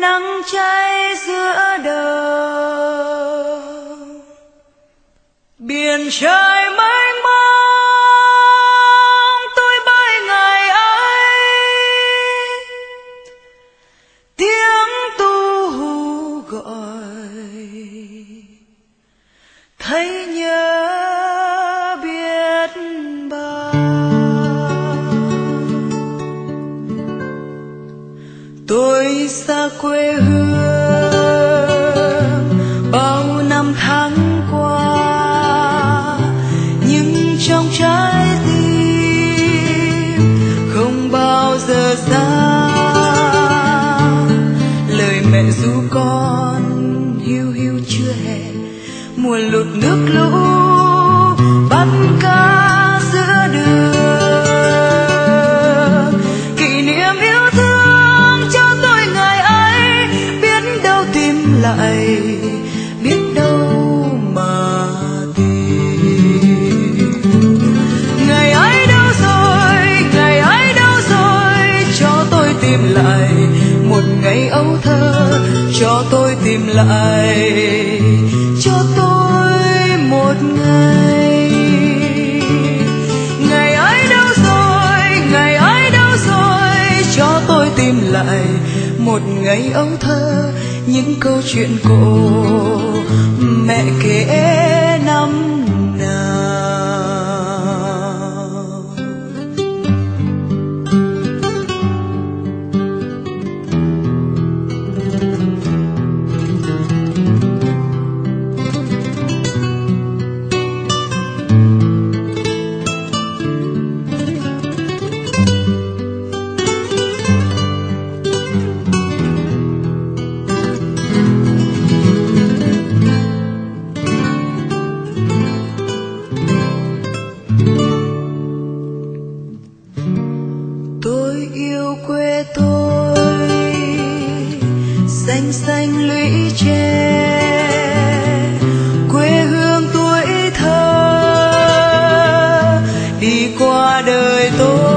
nắng cháy giữa đời. Biển trời mây lại cho tôi một ngày. Ngày ấy đâu rồi, ngày ấy đâu rồi, cho tôi tìm lại một ngày ấu thơ, những câu chuyện cổ mẹ kể năm xanh lũy tre quê hương tuổi thơ, đi qua đời tôi.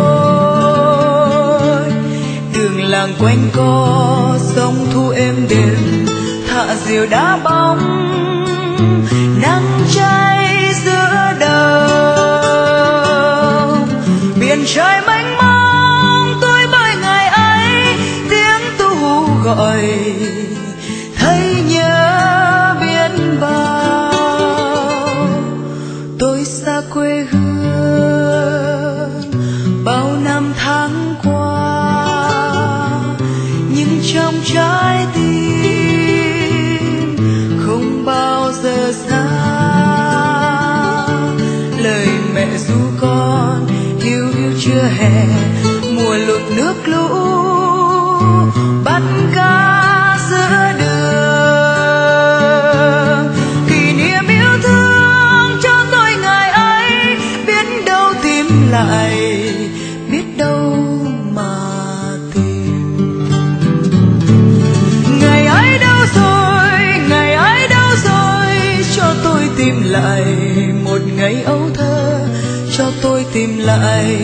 Đường làng quanh co sông thu êm đềm, thả diều đã bao lại, biết đâu mà tìm. Ngày ấy đâu rồi, ngày ấy đâu rồi, cho tôi tìm lại một ngày ấu thơ, cho tôi tìm lại,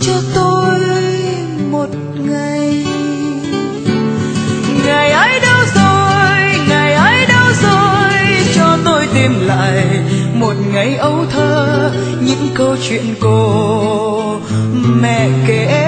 cho tôi một ngày. Ngày ấy đâu rồi, ngày ấy đâu rồi, cho tôi tìm lại ngày ấu thơ những câu chuyện cô mẹ kể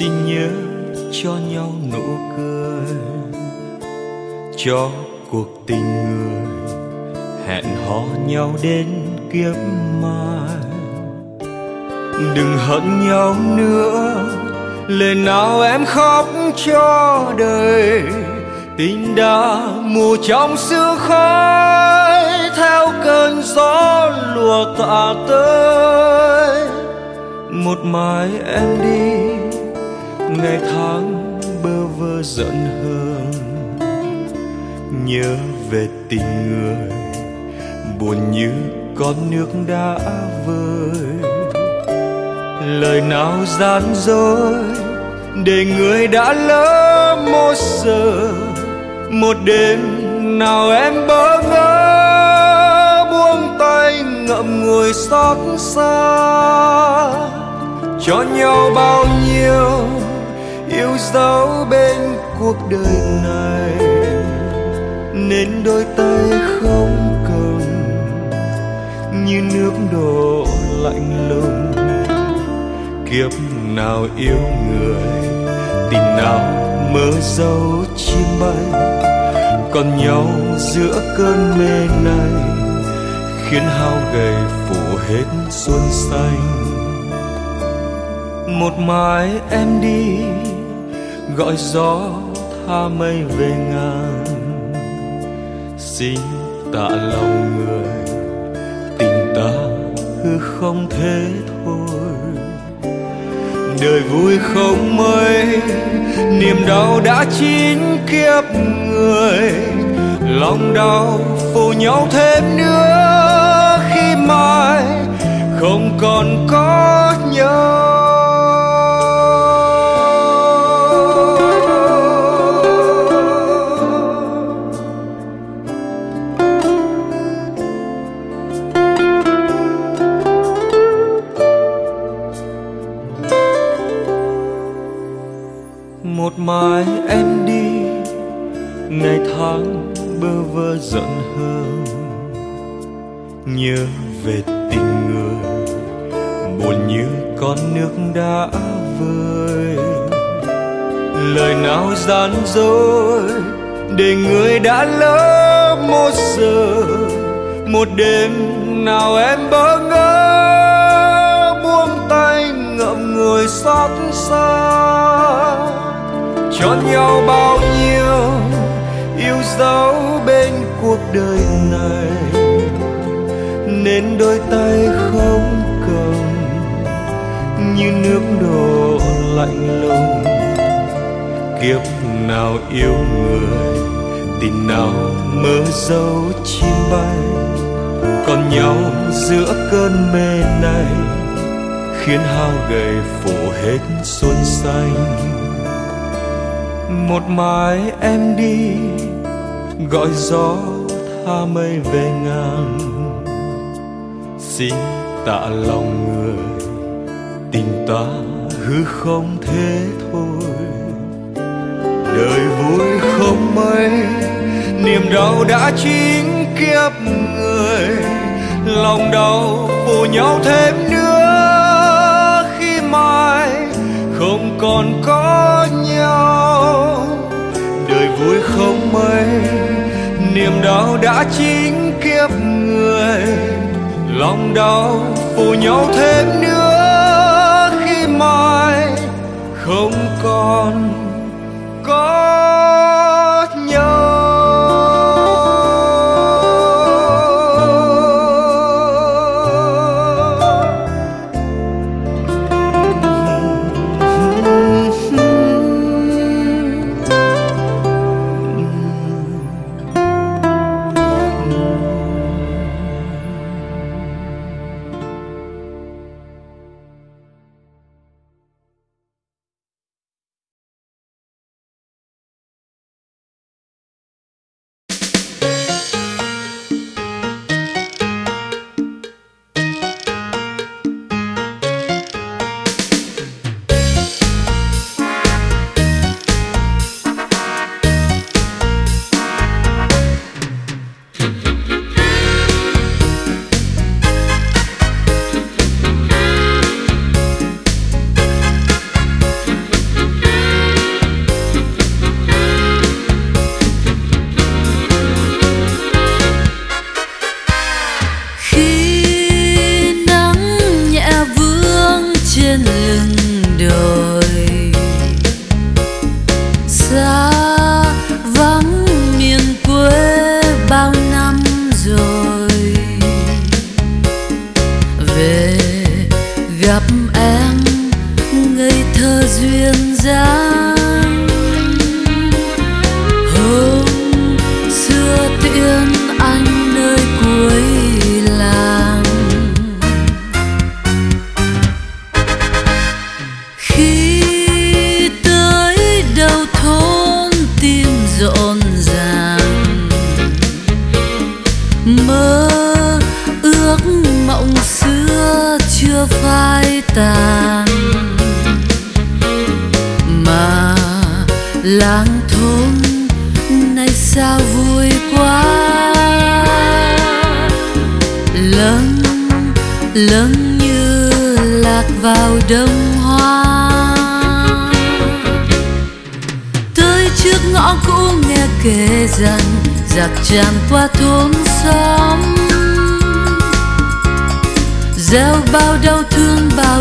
xin nhớ cho nhau nụ cười, cho cuộc tình người hẹn hò nhau đến kiếp mai. Đừng hận nhau nữa, lời nào em khóc cho đời, tình đã mù trong sương khói theo cơn gió lùa tạ tới một mai em đi ngày tháng bơ vơ giận hờn. Nhớ về tình người, buồn như con nước đã vơi. Lời nào gian dối để người đã lỡ một giờ một đêm nào em bỡ ngỡ buông tay ngậm ngùi xót xa. Cho nhau bao nhiêu yêu dấu bên cuộc đời này, nên đôi tay không cầm, như nước đổ lạnh lùng. Kiếp nào yêu người, tình nào mơ dấu chim bay. Còn nhau giữa cơn mê này, khiến hao gầy phủ hết xuân xanh. Một mai em đi gọi gió tha mây về ngàn. Xin tạ lòng người, tình ta hư không thế thôi. Đời vui không mấy niềm đau đã chín kiếp người. Lòng đau phù nhau thêm nữa khi mai không còn có nào yêu người, tình nào mơ dấu chim bay. Còn nhau giữa cơn mê này, khiến hao gầy phủ hết xuân xanh. Một mai em đi, gọi gió tha mây về ngàn xin tạ lòng người, tình ta hư không thế thôi đời vui không mấy, niềm đau đã chín kiếp người. Lòng đau phủ nhau thêm nữa khi mai không còn có nhau. Đời vui không mấy, niềm đau đã chín kiếp người. Lòng đau phủ nhau thêm nữa khi mai không còn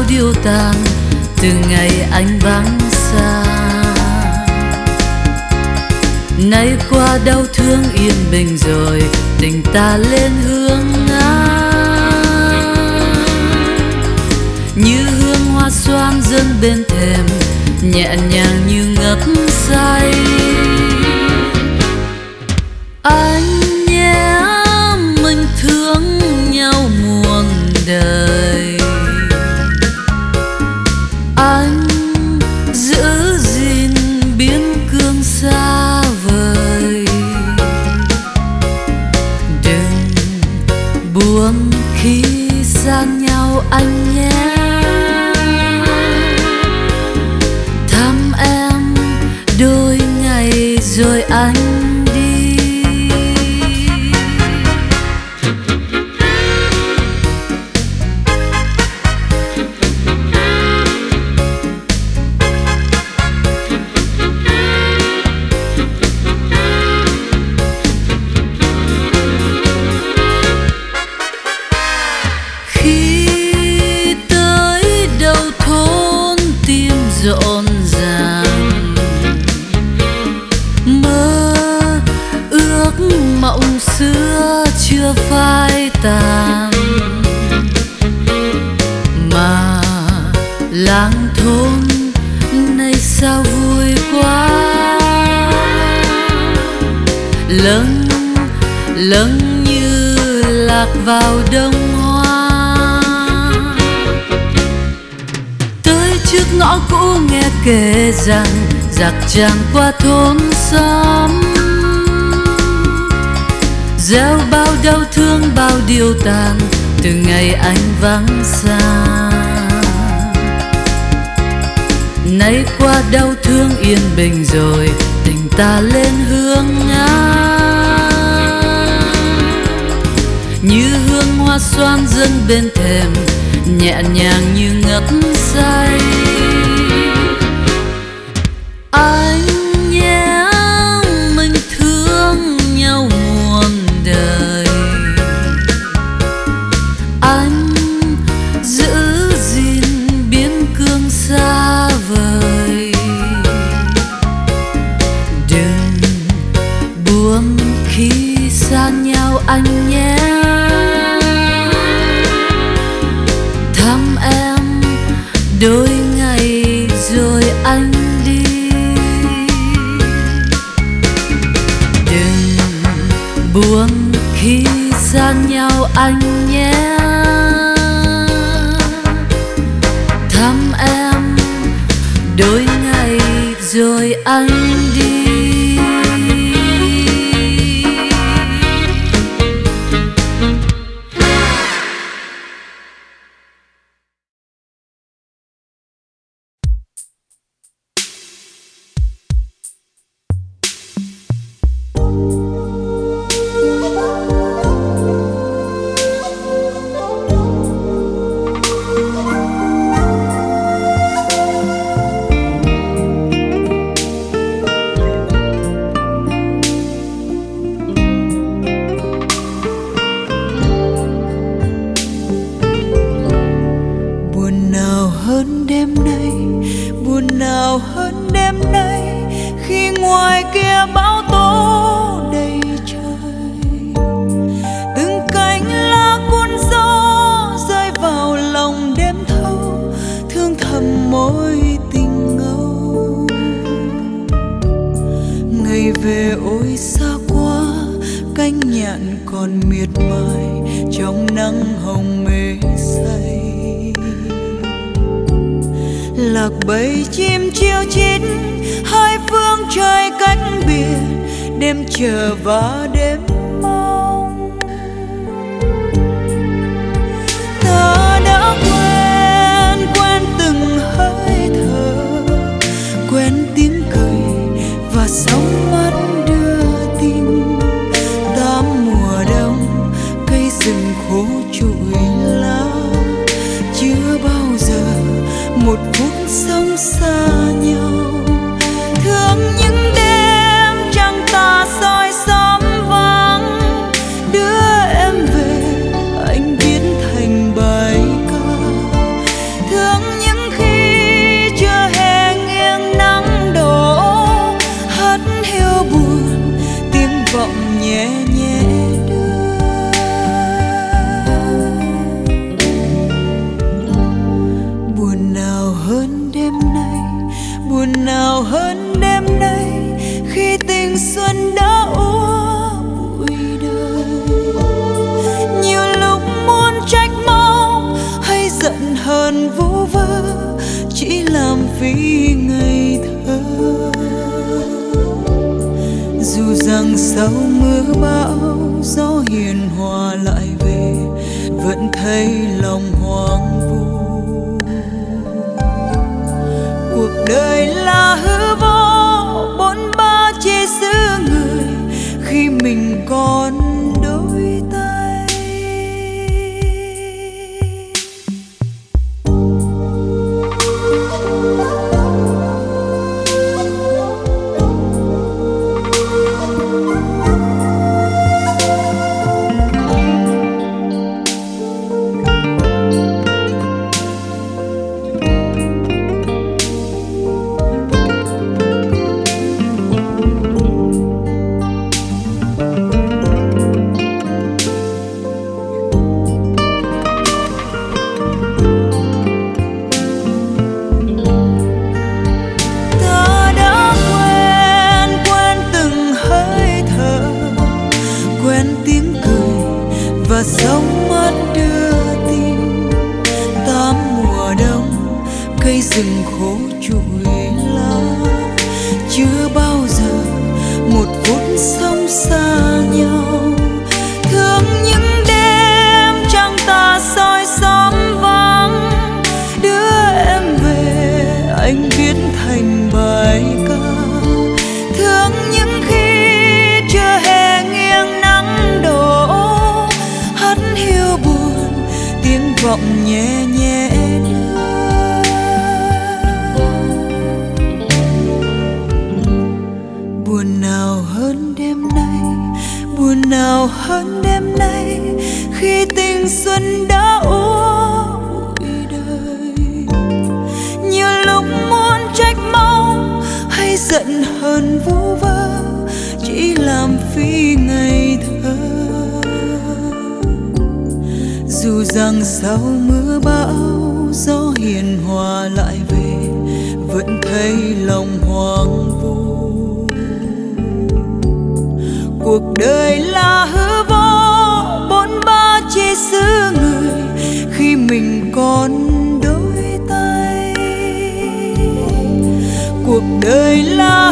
điêu tàn từ ngày anh vắng xa. Nay qua đau thương yên bình rồi, tình ta lên hướng ngang. Như hương hoa xoan dâng bên thềm, nhẹ nhàng như ngập say. Anh anh chàng qua thôn xóm. Gieo bao đau thương, bao điều tàn từ ngày anh vắng xa nay qua đau thương yên bình rồi, tình ta lên hương ngang. Như hương hoa xoan dâng bên thềm, nhẹ nhàng như ngất say. en vẫn thấy lòng hoang vu. Cuộc đời là hư vô, bốn ba chê giữ người khi mình còn chưa bao giờ một phút sống xa nhau. Thương những đêm trăng ta soi xóm vắng, đưa em về anh viết thành bài ca. Thương những khi chưa hề nghiêng nắng đổ hắt hiu buồn, tiếng vọng nhẹ rằng sau mưa bão, gió hiền hòa lại về, vẫn thấy lòng hoang vu. Cuộc đời là hư vô, bốn ba chia xứ người, khi mình còn đôi tay. Cuộc đời là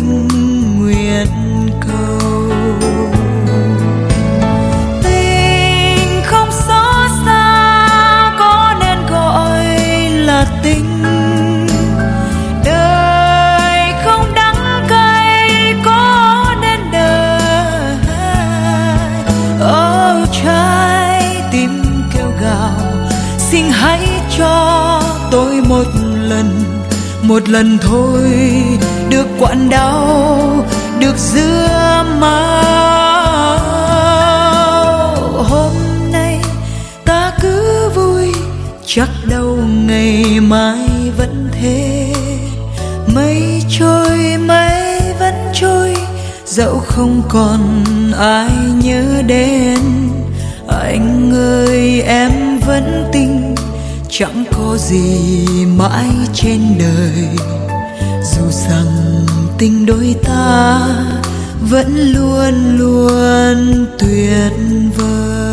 câu một lần thôi, được quặn đau, được giữa máu hôm nay ta cứ vui, chắc đâu ngày mai vẫn thế. Mây trôi, mây vẫn trôi, dẫu không còn ai nhớ đến. Anh ơi, em vẫn tình có gì mãi trên đời. Dù rằng tình đôi ta vẫn luôn luôn tuyệt vời.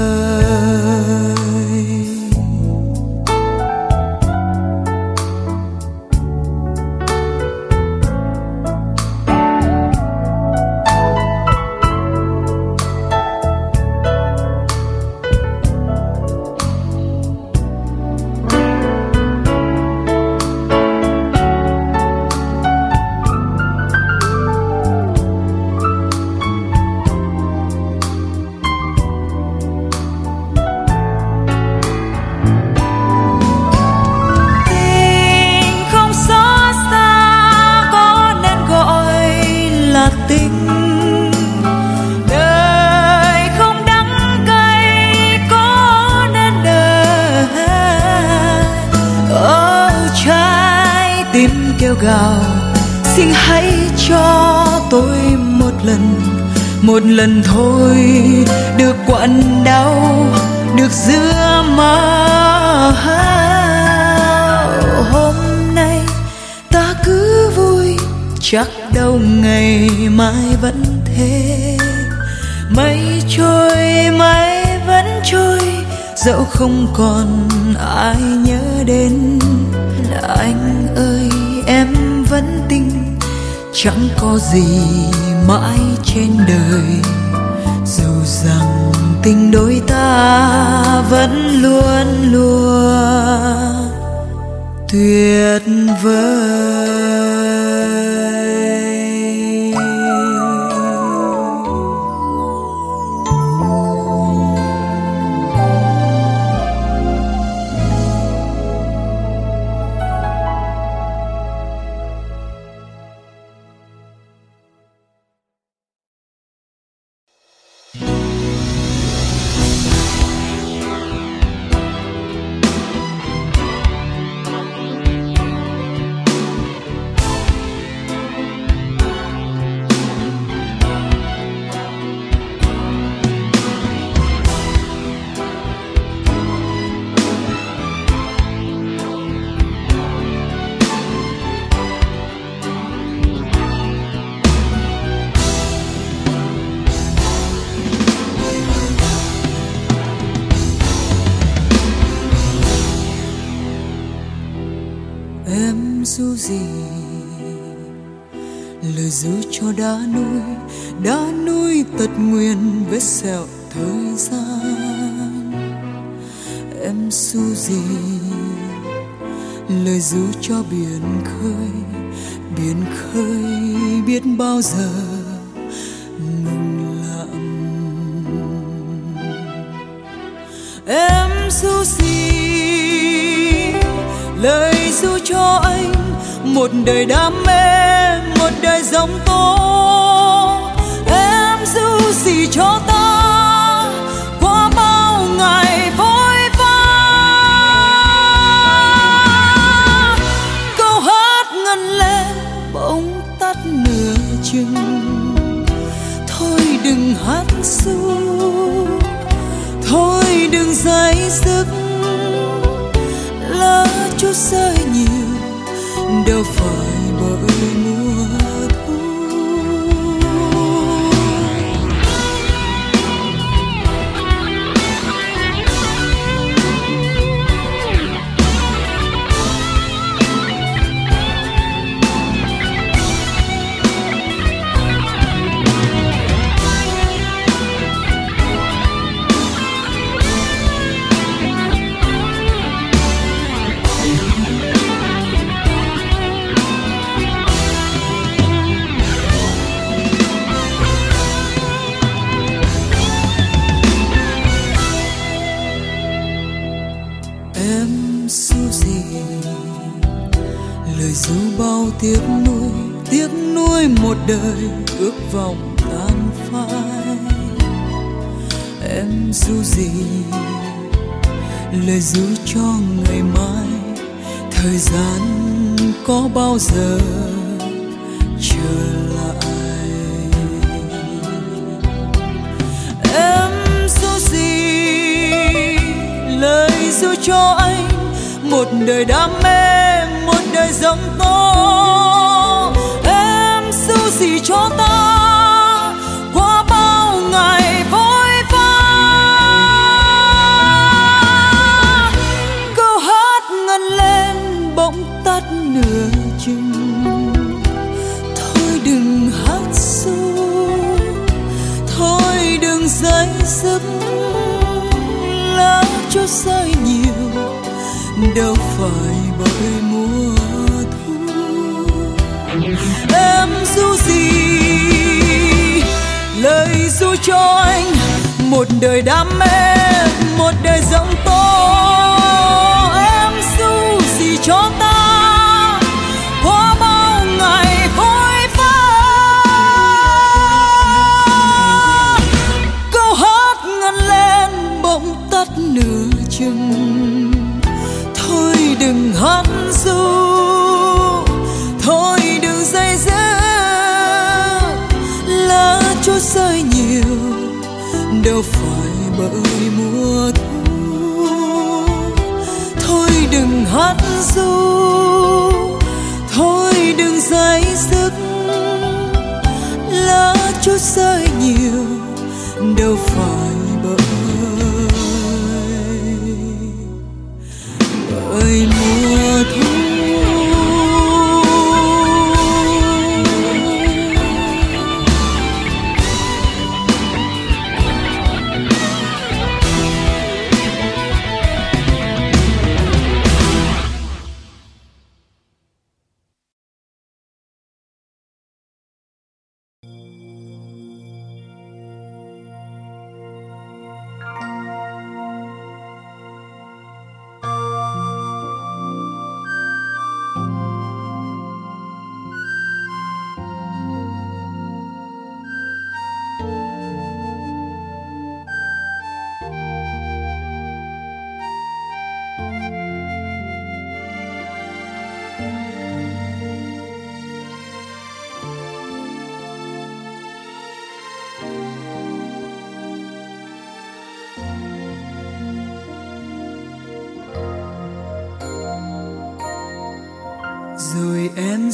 Đâu ngày mai vẫn thế. Mây trôi mây vẫn trôi, dẫu không còn ai nhớ đến. Anh ơi, em vẫn tin, chẳng có gì mãi trên đời. Dù rằng tình đôi ta vẫn luôn luôn tuyệt vời. Cho đã nuôi đã nuôi tật nguyền vết sẹo thời gian. Em su gì? Lời ru cho biển khơi. Biển khơi biết bao giờ ngừng lặng. Em su gì? Lời ru cho anh một đời đam mê đời giống tố. Em du gì cho ta? Qua bao ngày vội vã. Câu hát ngân lên, bỗng tắt nửa chừng. Thôi đừng hát ru thôi đừng dây dứt. Lỡ chút rơi nhiều, đâu phải tiếc nuôi, tiếc nuôi một đời ước vọng tan phai. Em dù gì lời ru cho ngày mai thời gian có bao giờ trở lại em dù gì lời ru cho anh một đời đam mê một đời giống tố. Em su gì cho ta, qua bao ngày vội vã câu hát ngân lên bỗng tắt nửa chừng. Thôi đừng hát xu, thôi đừng dây dứt. Lá cho rơi nhiều, đâu phải bởi Dù cho anh một đời đam mê, một đời rộng tố em ru gì cho ta qua bao ngày vội vã. Câu hát ngân lên bỗng tắt nửa chừng. Thôi đừng hát hát ru thôi đừng dây dứt lá chút rơi nhiều đâu phải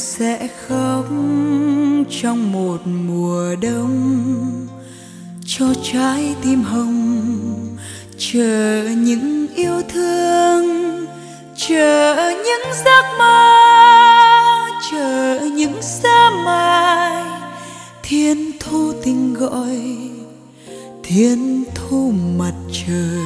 sẽ khóc trong một mùa đông. Cho trái tim hồng, chờ những yêu thương, chờ những giấc mơ, chờ những sớm mai thiên thu tình gọi, thiên thu mặt trời.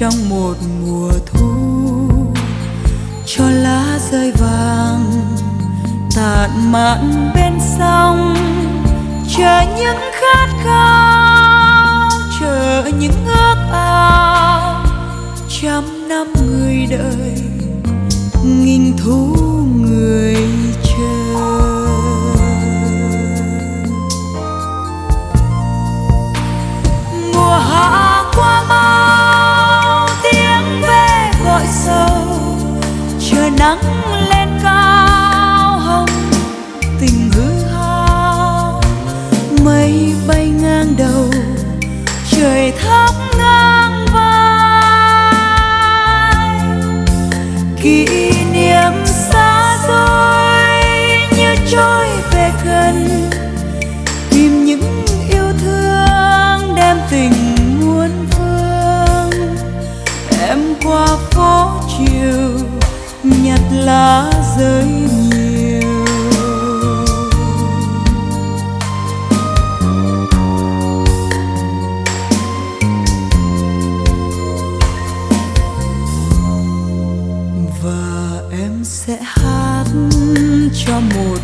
Trong một mùa thu. Cho lá rơi vàng tàn mạn bên sông. Chờ những khát khao, chờ những ước ao. Trăm năm người đợi nghìn thu người nắng lá rơi nhiều. Và em sẽ hát cho một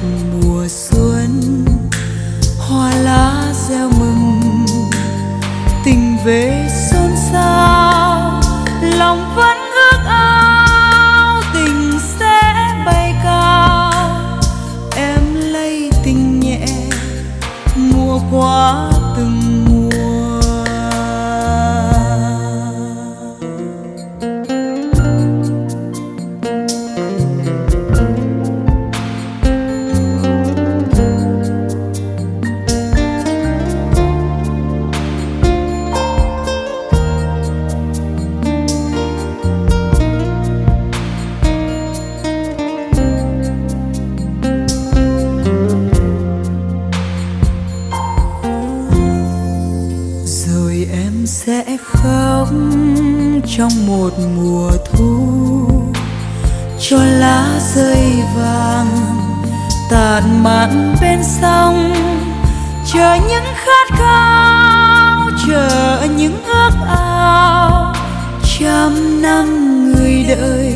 đợi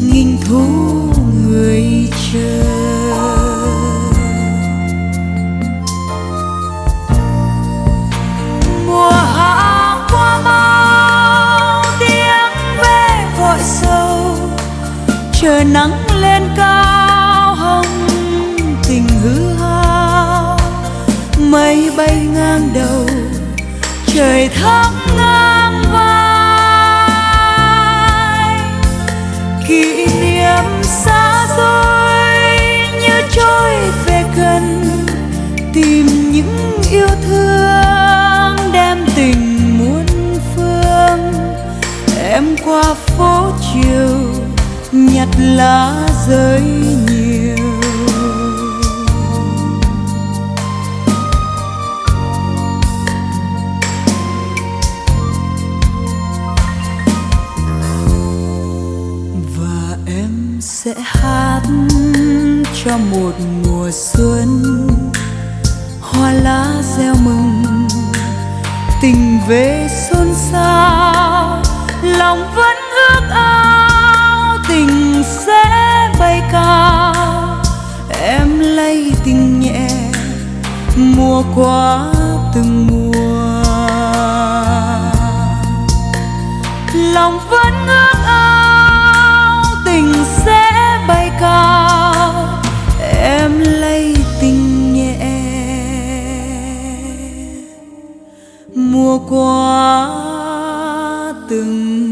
nghìn thu người chờ. Mùa hạ qua mau tiếng ve gọi sâu chờ nắng lên cao hồng tình hư hao. Mây bay ngang đầu, trời thấp tìm những yêu thương đem tình muôn phương. Em qua phố chiều, nhặt lá rơi nhiều. Và em sẽ hát cho một mùa xuân hoa lá reo mừng. Tình về xôn xao, lòng vẫn ước ao, tình sẽ bay cao. Em lay tình nhẹ, mùa qua từng mùa. Lòng vẫn ước mùa qua từng